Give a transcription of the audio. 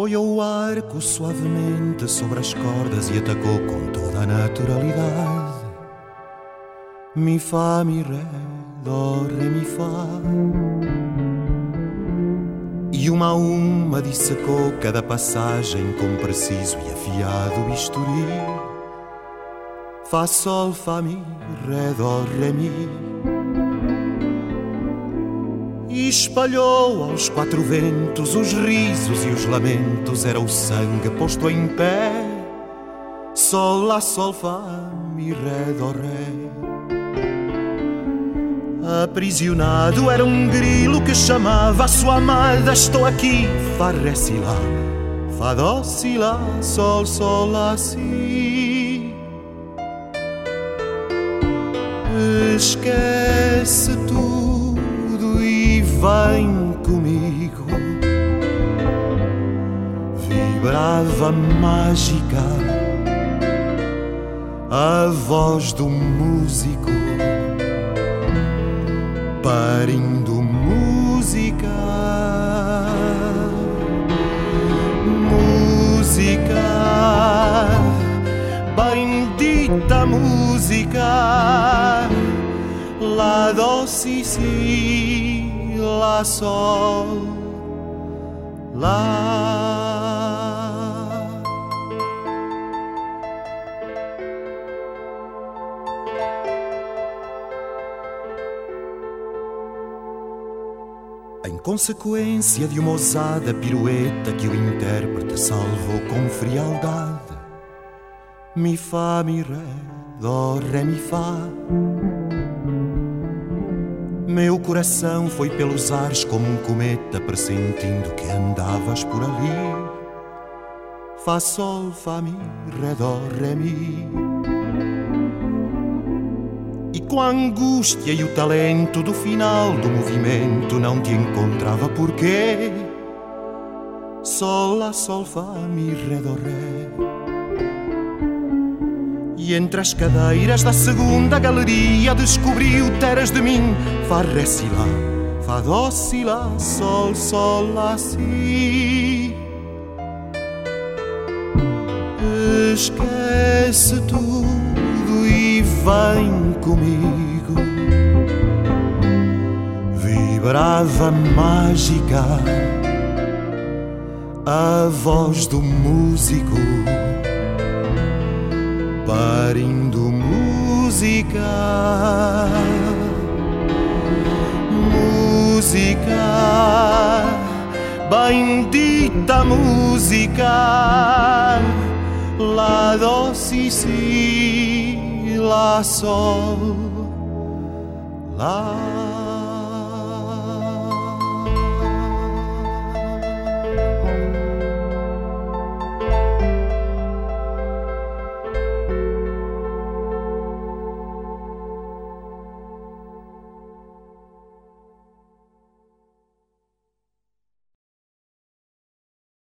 Apoiou o arco suavemente sobre as cordas e atacou com toda a naturalidade. Mi fa, mi ré, dó, ré, mi fá. E uma a uma dissecou cada passagem com preciso e afiado bisturi. Fá, sol, fá, mi, ré, dó, ré, mi e espalhou aos quatro ventos os risos e os lamentos. Era o sangue posto em pé. Sol, lá, sol, fá, mi, ré, dó, ré. Aprisionado era um grilo que chamava a sua amada. Estou aqui, fá, ré, si, lá, fá, dó, si, lá, sol, sol, lá, si. Esquece tu vem comigo. Vibrava mágica a voz do músico, parindo. Música, bendita música, la doce lá, sol, lá. Em consequência de uma ousada pirueta que o intérprete salvou com frialdade, mi fa, mi ré, dó, ré, mi fa. Meu coração foi pelos ares como um cometa, pressentindo que andavas por ali. Fá, sol, fá, mi, ré, dó, ré, mi. E com a angústia e o talento do final do movimento não te encontrava porquê. Sol, lá, sol, fá, mi, ré, dó, ré. E entre as cadeiras da segunda galeria descobriu teras de mim. Fá, ré, si, lá, fá, dó, si, lá, sol, sol, lá, si Esquece tudo e vem comigo. Vibrava mágica a voz do músico parindo música, música, bendita música, la do si si, la sol, la